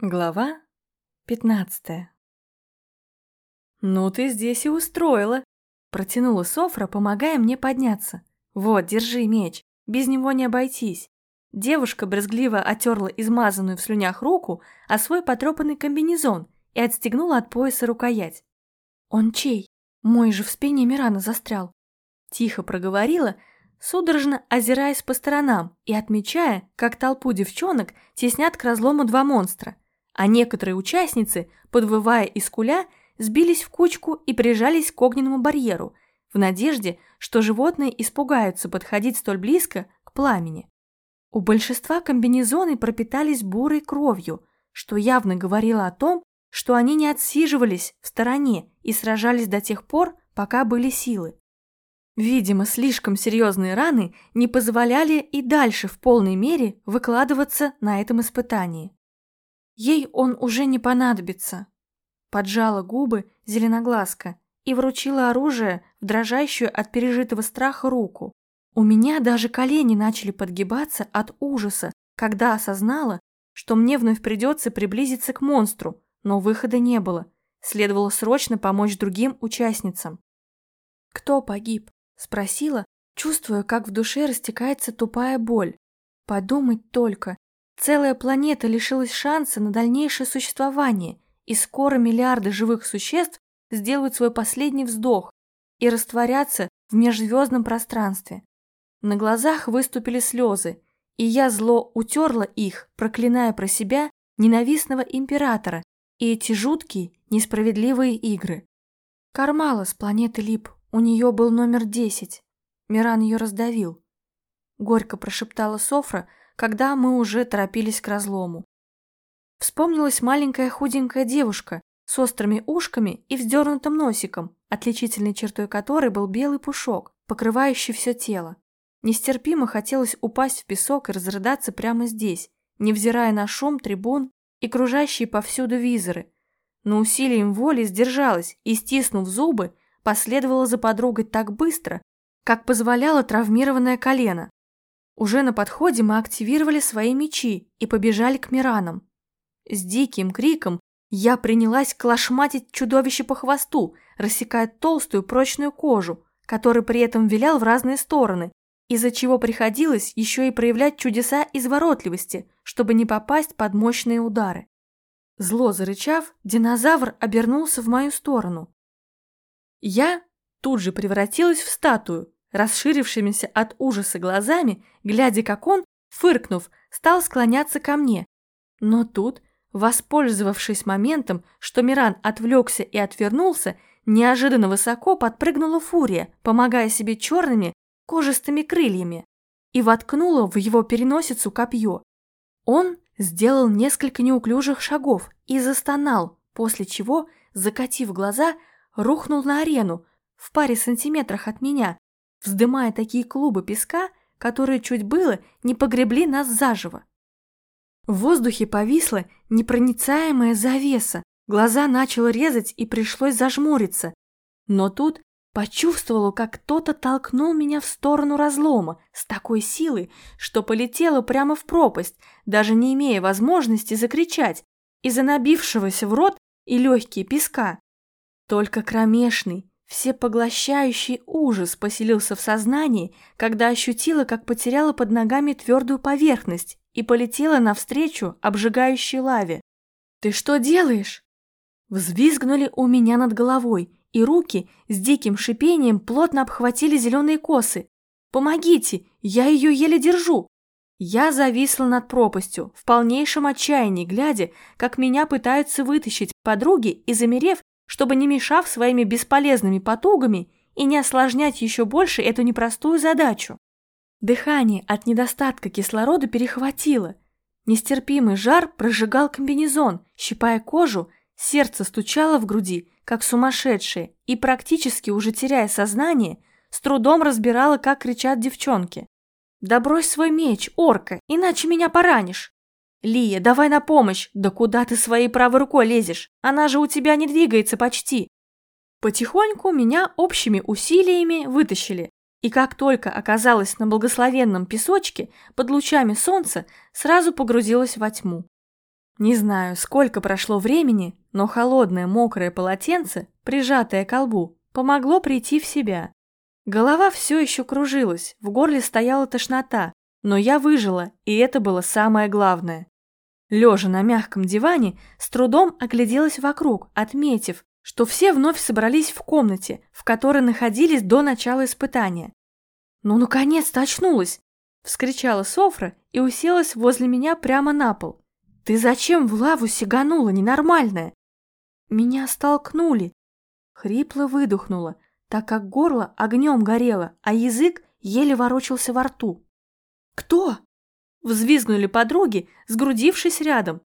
Глава пятнадцатая «Ну ты здесь и устроила!» Протянула Софра, помогая мне подняться. «Вот, держи меч, без него не обойтись». Девушка брезгливо отерла измазанную в слюнях руку, а свой потрепанный комбинезон и отстегнула от пояса рукоять. «Он чей? Мой же в спине Мирана застрял!» Тихо проговорила, судорожно озираясь по сторонам и отмечая, как толпу девчонок теснят к разлому два монстра – а некоторые участницы, подвывая и скуля, сбились в кучку и прижались к огненному барьеру, в надежде, что животные испугаются подходить столь близко к пламени. У большинства комбинезоны пропитались бурой кровью, что явно говорило о том, что они не отсиживались в стороне и сражались до тех пор, пока были силы. Видимо, слишком серьезные раны не позволяли и дальше в полной мере выкладываться на этом испытании. Ей он уже не понадобится. Поджала губы зеленоглазка и вручила оружие в дрожащую от пережитого страха руку. У меня даже колени начали подгибаться от ужаса, когда осознала, что мне вновь придется приблизиться к монстру, но выхода не было. Следовало срочно помочь другим участницам. «Кто погиб?» – спросила, чувствуя, как в душе растекается тупая боль. Подумать только, Целая планета лишилась шанса на дальнейшее существование, и скоро миллиарды живых существ сделают свой последний вздох и растворятся в межзвездном пространстве. На глазах выступили слезы, и я зло утерла их, проклиная про себя ненавистного императора и эти жуткие, несправедливые игры. Кармала с планеты Лип, у нее был номер десять. Миран ее раздавил. Горько прошептала Софра, когда мы уже торопились к разлому. Вспомнилась маленькая худенькая девушка с острыми ушками и вздернутым носиком, отличительной чертой которой был белый пушок, покрывающий все тело. Нестерпимо хотелось упасть в песок и разрыдаться прямо здесь, невзирая на шум трибун и кружащие повсюду визоры. Но усилием воли сдержалась и, стиснув зубы, последовала за подругой так быстро, как позволяло травмированное колено. Уже на подходе мы активировали свои мечи и побежали к Миранам. С диким криком я принялась клашматить чудовище по хвосту, рассекая толстую прочную кожу, который при этом вилял в разные стороны, из-за чего приходилось еще и проявлять чудеса изворотливости, чтобы не попасть под мощные удары. Зло зарычав, динозавр обернулся в мою сторону. Я тут же превратилась в статую, расширившимися от ужаса глазами, глядя, как он, фыркнув, стал склоняться ко мне. Но тут, воспользовавшись моментом, что Миран отвлекся и отвернулся, неожиданно высоко подпрыгнула фурия, помогая себе черными кожистыми крыльями, и воткнула в его переносицу копье. Он сделал несколько неуклюжих шагов и застонал, после чего, закатив глаза, рухнул на арену в паре сантиметрах от меня, вздымая такие клубы песка, которые чуть было не погребли нас заживо. В воздухе повисла непроницаемая завеса, глаза начало резать и пришлось зажмуриться. Но тут почувствовала, как кто-то толкнул меня в сторону разлома с такой силой, что полетела прямо в пропасть, даже не имея возможности закричать из-за набившегося в рот и легкие песка. Только кромешный, Всепоглощающий ужас поселился в сознании, когда ощутила, как потеряла под ногами твердую поверхность и полетела навстречу обжигающей лаве. «Ты что делаешь?» Взвизгнули у меня над головой, и руки с диким шипением плотно обхватили зеленые косы. «Помогите! Я ее еле держу!» Я зависла над пропастью, в полнейшем отчаянии, глядя, как меня пытаются вытащить подруги и, замерев, чтобы не мешав своими бесполезными потугами и не осложнять еще больше эту непростую задачу. Дыхание от недостатка кислорода перехватило. Нестерпимый жар прожигал комбинезон, щипая кожу, сердце стучало в груди, как сумасшедшее, и практически уже теряя сознание, с трудом разбирала, как кричат девчонки. «Да брось свой меч, орка, иначе меня поранишь!» «Лия, давай на помощь! Да куда ты своей правой рукой лезешь? Она же у тебя не двигается почти!» Потихоньку меня общими усилиями вытащили, и как только оказалась на благословенном песочке под лучами солнца, сразу погрузилась во тьму. Не знаю, сколько прошло времени, но холодное мокрое полотенце, прижатое к колбу, помогло прийти в себя. Голова все еще кружилась, в горле стояла тошнота, но я выжила, и это было самое главное. Лежа на мягком диване, с трудом огляделась вокруг, отметив, что все вновь собрались в комнате, в которой находились до начала испытания. «Ну, наконец-то очнулась!» – вскричала Софра и уселась возле меня прямо на пол. «Ты зачем в лаву сиганула, ненормальная?» «Меня столкнули!» Хрипло выдохнула, так как горло огнем горело, а язык еле ворочался во рту. «Кто?» – взвизгнули подруги, сгрудившись рядом.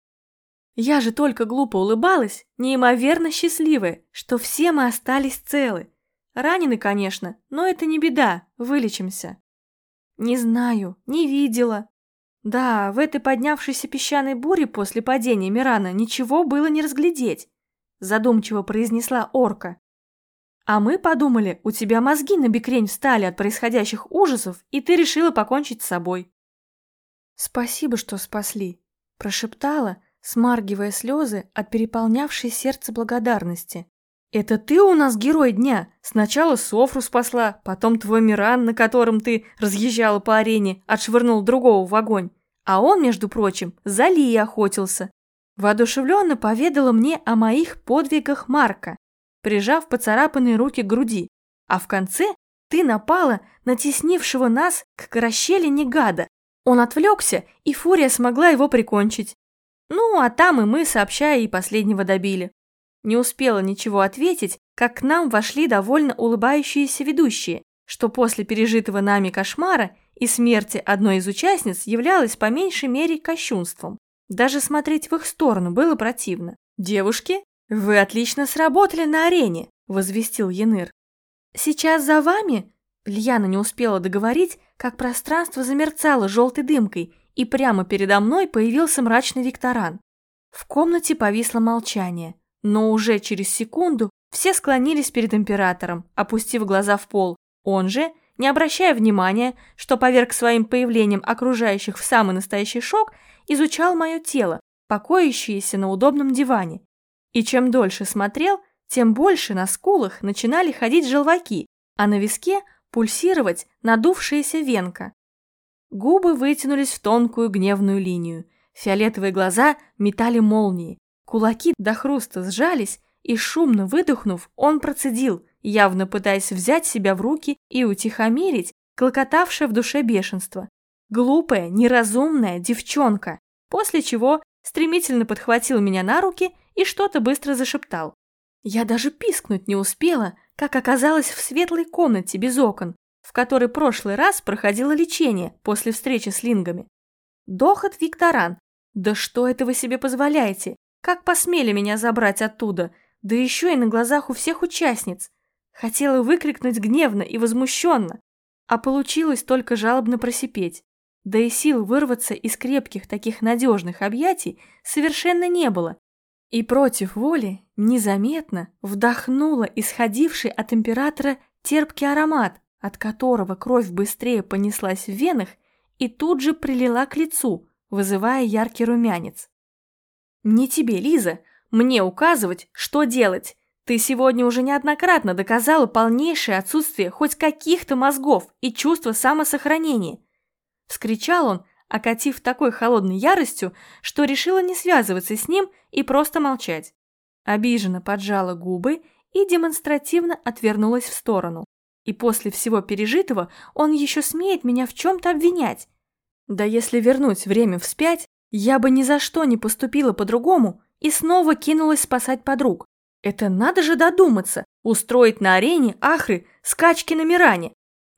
Я же только глупо улыбалась, неимоверно счастливая, что все мы остались целы. Ранены, конечно, но это не беда, вылечимся. Не знаю, не видела. Да, в этой поднявшейся песчаной буре после падения Мирана ничего было не разглядеть, задумчиво произнесла орка. А мы подумали, у тебя мозги на бекрень встали от происходящих ужасов, и ты решила покончить с собой. Спасибо, что спасли, прошептала, смаргивая слезы от переполнявшей сердце благодарности. «Это ты у нас герой дня? Сначала Софру спасла, потом твой Миран, на котором ты разъезжала по арене, отшвырнул другого в огонь. А он, между прочим, за Ли охотился». Воодушевленно поведала мне о моих подвигах Марка, прижав поцарапанные руки к груди. А в конце ты напала на теснившего нас к расщелине гада. Он отвлекся, и Фурия смогла его прикончить. Ну, а там и мы, сообща, и последнего добили. Не успела ничего ответить, как к нам вошли довольно улыбающиеся ведущие, что после пережитого нами кошмара и смерти одной из участниц являлось по меньшей мере кощунством. Даже смотреть в их сторону было противно. «Девушки, вы отлично сработали на арене», – возвестил Яныр. «Сейчас за вами?» Льяна не успела договорить, как пространство замерцало желтой дымкой, и прямо передо мной появился мрачный Викторан. В комнате повисло молчание, но уже через секунду все склонились перед императором, опустив глаза в пол. Он же, не обращая внимания, что поверг своим появлением окружающих в самый настоящий шок, изучал мое тело, покоящееся на удобном диване. И чем дольше смотрел, тем больше на скулах начинали ходить желваки, а на виске пульсировать надувшаяся венка. Губы вытянулись в тонкую гневную линию. Фиолетовые глаза метали молнии. Кулаки до хруста сжались, и шумно выдохнув, он процедил, явно пытаясь взять себя в руки и утихомирить клокотавшее в душе бешенство. Глупая, неразумная девчонка, после чего стремительно подхватил меня на руки и что-то быстро зашептал. Я даже пискнуть не успела, как оказалась в светлой комнате без окон, в которой прошлый раз проходило лечение после встречи с лингами. Дохот Викторан. Да что это вы себе позволяете? Как посмели меня забрать оттуда? Да еще и на глазах у всех участниц. Хотела выкрикнуть гневно и возмущенно, а получилось только жалобно просипеть. Да и сил вырваться из крепких таких надежных объятий совершенно не было. И против воли незаметно вдохнула исходивший от императора терпкий аромат, от которого кровь быстрее понеслась в венах и тут же прилила к лицу, вызывая яркий румянец. «Не тебе, Лиза, мне указывать, что делать. Ты сегодня уже неоднократно доказала полнейшее отсутствие хоть каких-то мозгов и чувства самосохранения!» Вскричал он, окатив такой холодной яростью, что решила не связываться с ним и просто молчать. Обиженно поджала губы и демонстративно отвернулась в сторону. И после всего пережитого он еще смеет меня в чем-то обвинять. Да если вернуть время вспять, я бы ни за что не поступила по-другому и снова кинулась спасать подруг. Это надо же додуматься, устроить на арене Ахры скачки на Миране.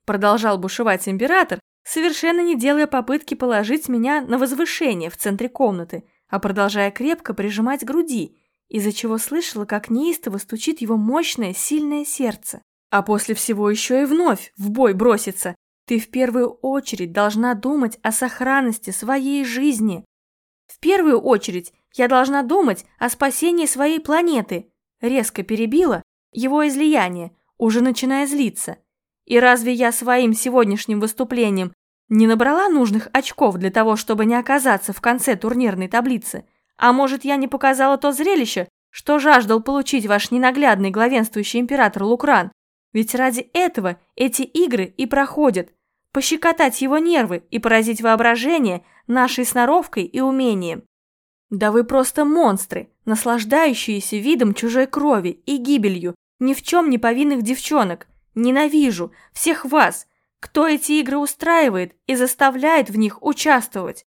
Продолжал бушевать император, совершенно не делая попытки положить меня на возвышение в центре комнаты, а продолжая крепко прижимать груди, из-за чего слышала, как неистово стучит его мощное, сильное сердце. А после всего еще и вновь в бой броситься. Ты в первую очередь должна думать о сохранности своей жизни. В первую очередь я должна думать о спасении своей планеты. Резко перебила его излияние, уже начиная злиться. И разве я своим сегодняшним выступлением не набрала нужных очков для того, чтобы не оказаться в конце турнирной таблицы, А может, я не показала то зрелище, что жаждал получить ваш ненаглядный главенствующий император Лукран? Ведь ради этого эти игры и проходят. Пощекотать его нервы и поразить воображение нашей сноровкой и умением. Да вы просто монстры, наслаждающиеся видом чужой крови и гибелью ни в чем не повинных девчонок. Ненавижу всех вас, кто эти игры устраивает и заставляет в них участвовать.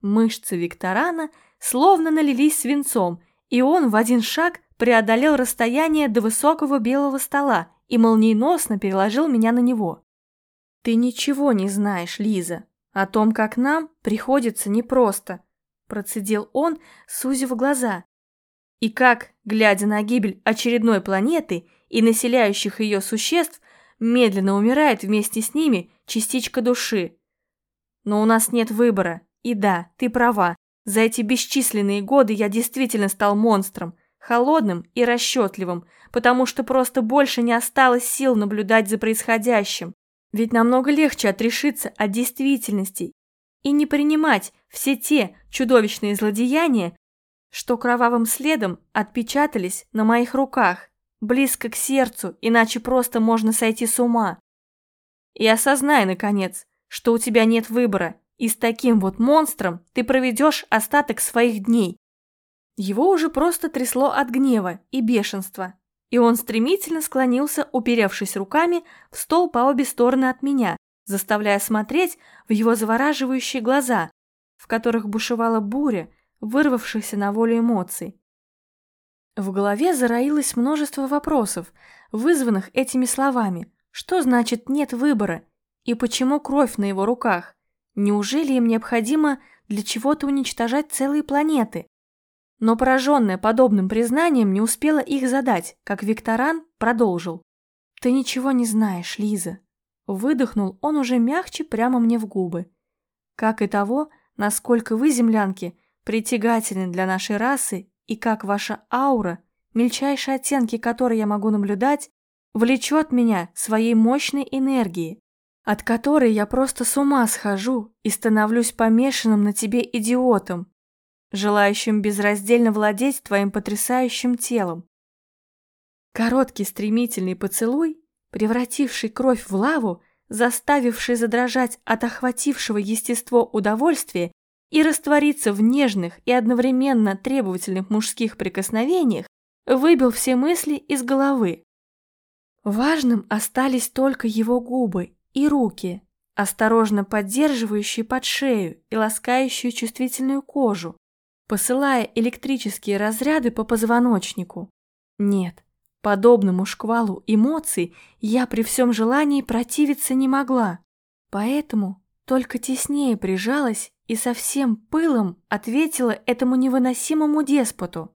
Мышцы Викторана словно налились свинцом, и он в один шаг преодолел расстояние до высокого белого стола и молниеносно переложил меня на него. «Ты ничего не знаешь, Лиза, о том, как нам приходится непросто», процедил он, сузив глаза. И как, глядя на гибель очередной планеты и населяющих ее существ, медленно умирает вместе с ними частичка души. Но у нас нет выбора, и да, ты права, за эти бесчисленные годы я действительно стал монстром, холодным и расчетливым, потому что просто больше не осталось сил наблюдать за происходящим. Ведь намного легче отрешиться от действительности и не принимать все те чудовищные злодеяния, что кровавым следом отпечатались на моих руках, близко к сердцу, иначе просто можно сойти с ума. И осознай, наконец, что у тебя нет выбора, и с таким вот монстром ты проведешь остаток своих дней. Его уже просто трясло от гнева и бешенства, и он стремительно склонился, уперевшись руками в стол по обе стороны от меня, заставляя смотреть в его завораживающие глаза, в которых бушевала буря, вырвавшихся на волю эмоций. В голове зароилось множество вопросов, вызванных этими словами. Что значит «нет выбора» и почему кровь на его руках? Неужели им необходимо для чего-то уничтожать целые планеты? Но пораженная подобным признанием не успела их задать, как Викторан продолжил. «Ты ничего не знаешь, Лиза». Выдохнул он уже мягче прямо мне в губы. Как и того, насколько вы, землянки, притягательны для нашей расы и как ваша аура, мельчайшие оттенки которой я могу наблюдать, влечет меня своей мощной энергией, от которой я просто с ума схожу и становлюсь помешанным на тебе идиотом, желающим безраздельно владеть твоим потрясающим телом. Короткий стремительный поцелуй, превративший кровь в лаву, заставивший задрожать от охватившего естество удовольствия и раствориться в нежных и одновременно требовательных мужских прикосновениях, выбил все мысли из головы. Важным остались только его губы и руки, осторожно поддерживающие под шею и ласкающие чувствительную кожу, посылая электрические разряды по позвоночнику. Нет, подобному шквалу эмоций я при всем желании противиться не могла, поэтому только теснее прижалась и со всем пылом ответила этому невыносимому деспоту.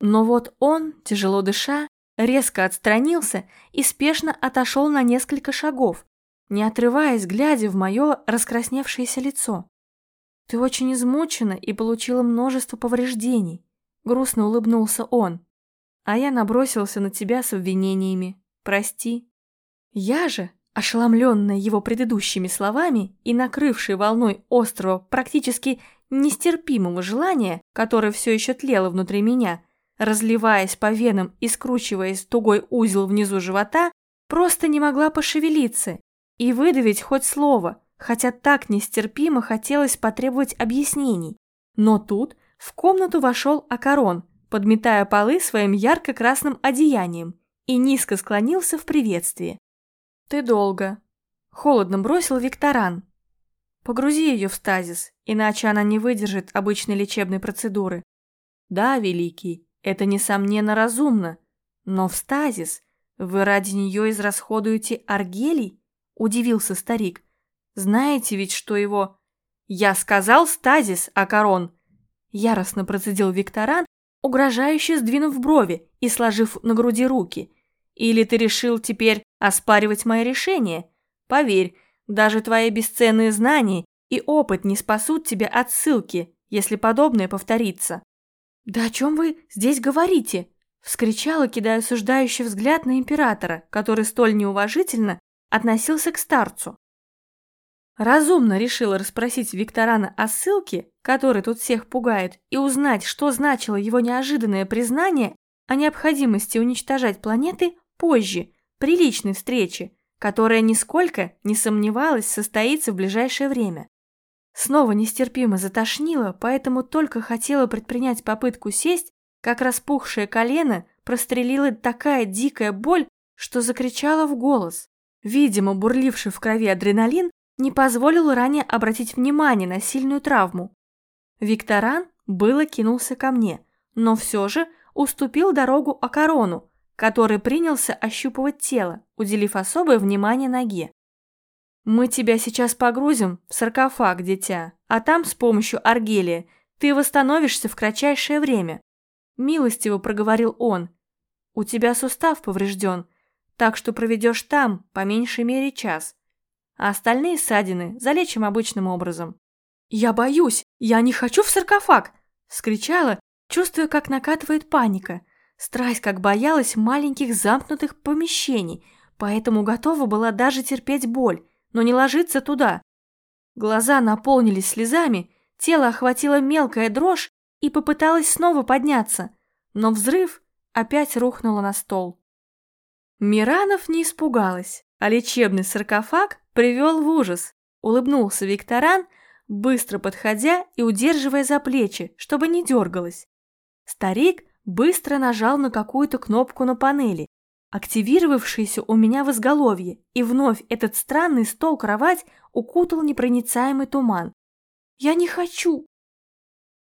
Но вот он, тяжело дыша, резко отстранился и спешно отошел на несколько шагов, не отрываясь, глядя в мое раскрасневшееся лицо. «Ты очень измучена и получила множество повреждений», — грустно улыбнулся он. «А я набросился на тебя с обвинениями. Прости». Я же, ошеломленная его предыдущими словами и накрывшей волной острого, практически нестерпимого желания, которое все еще тлело внутри меня, разливаясь по венам и скручиваясь тугой узел внизу живота, просто не могла пошевелиться и выдавить хоть слово, хотя так нестерпимо хотелось потребовать объяснений. Но тут в комнату вошел Акарон, подметая полы своим ярко-красным одеянием, и низко склонился в приветствии. «Ты долго», — холодно бросил Викторан. «Погрузи ее в стазис, иначе она не выдержит обычной лечебной процедуры». «Да, Великий, это, несомненно, разумно, но в стазис вы ради нее израсходуете аргелий?» – удивился старик. «Знаете ведь, что его...» «Я сказал стазис, Акарон!» Яростно процедил Викторан, угрожающе сдвинув брови и сложив на груди руки. «Или ты решил теперь оспаривать мое решение? Поверь, даже твои бесценные знания и опыт не спасут тебя от ссылки, если подобное повторится». «Да о чем вы здесь говорите?» – вскричала, кидая осуждающий взгляд на императора, который столь неуважительно относился к старцу. разумно решила расспросить Викторана о ссылке, который тут всех пугает, и узнать, что значило его неожиданное признание о необходимости уничтожать планеты позже, при личной встрече, которая нисколько не сомневалась состоится в ближайшее время. Снова нестерпимо затошнило, поэтому только хотела предпринять попытку сесть, как распухшее колено прострелила такая дикая боль, что закричала в голос. Видимо, бурливший в крови адреналин не позволил ранее обратить внимание на сильную травму. Викторан было кинулся ко мне, но все же уступил дорогу Акарону, который принялся ощупывать тело, уделив особое внимание ноге. «Мы тебя сейчас погрузим в саркофаг, дитя, а там с помощью Аргелия ты восстановишься в кратчайшее время», милостиво проговорил он. «У тебя сустав поврежден, так что проведешь там по меньшей мере час, а остальные ссадины залечим обычным образом». «Я боюсь, я не хочу в саркофаг!» – скричала, чувствуя, как накатывает паника – Страсть как боялась маленьких замкнутых помещений, поэтому готова была даже терпеть боль, но не ложиться туда. Глаза наполнились слезами, тело охватило мелкая дрожь и попыталась снова подняться, но взрыв опять рухнуло на стол. Миранов не испугалась, а лечебный саркофаг привел в ужас. Улыбнулся Викторан, быстро подходя и удерживая за плечи, чтобы не дергалась. Старик быстро нажал на какую-то кнопку на панели, активировавшуюся у меня в изголовье, и вновь этот странный стол-кровать укутал непроницаемый туман. «Я не хочу!»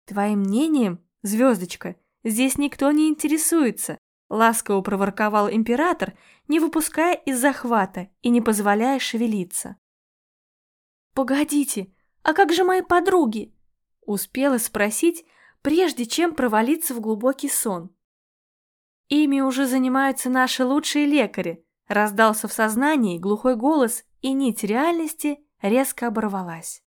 «Твоим мнением, звездочка, здесь никто не интересуется», ласково проворковал император, не выпуская из захвата и не позволяя шевелиться. «Погодите, а как же мои подруги?» Успела спросить, прежде чем провалиться в глубокий сон. Ими уже занимаются наши лучшие лекари, раздался в сознании глухой голос, и нить реальности резко оборвалась.